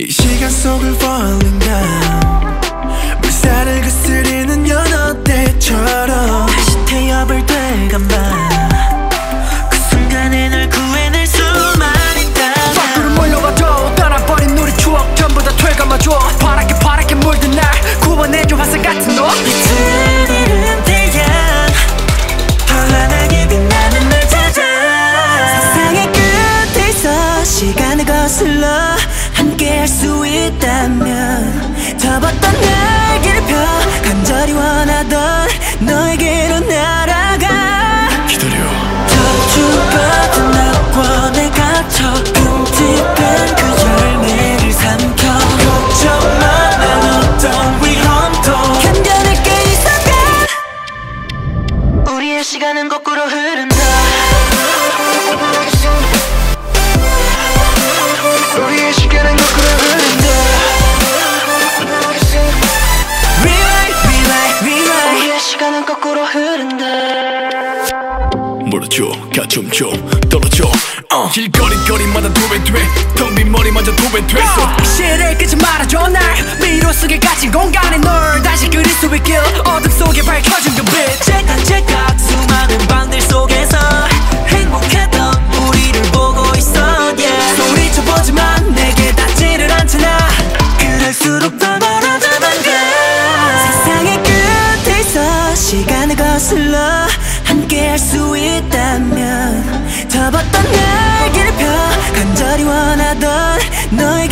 이 시간 속을 falling down. 물살을 거스리는 연어 때? 있다면 접었던 날개를 펴 간절히 원하던 너에게 멀어져 가좀 좀 떨어져. 어. 길거리 거리마다 도배돼 텅빈 머리마저 도배됐어 시를 끄지 말아줘 날. 미로 속에 갇힌 공간에 널 다시 그릴 수 있길. 어둠 속에 밝혀진 그빛. 째깍 째깍 수많은 방들 속에서 행복했던 우리를 보고 있어 yeah. 소리쳐보지만 내게 닿지를 않잖아. 그럴수록 더 멀어져만 가. 세상의 끝에서 시간을 거슬러 할 수 있다면 접었던 날개를 펴 간절히 원하던 너에게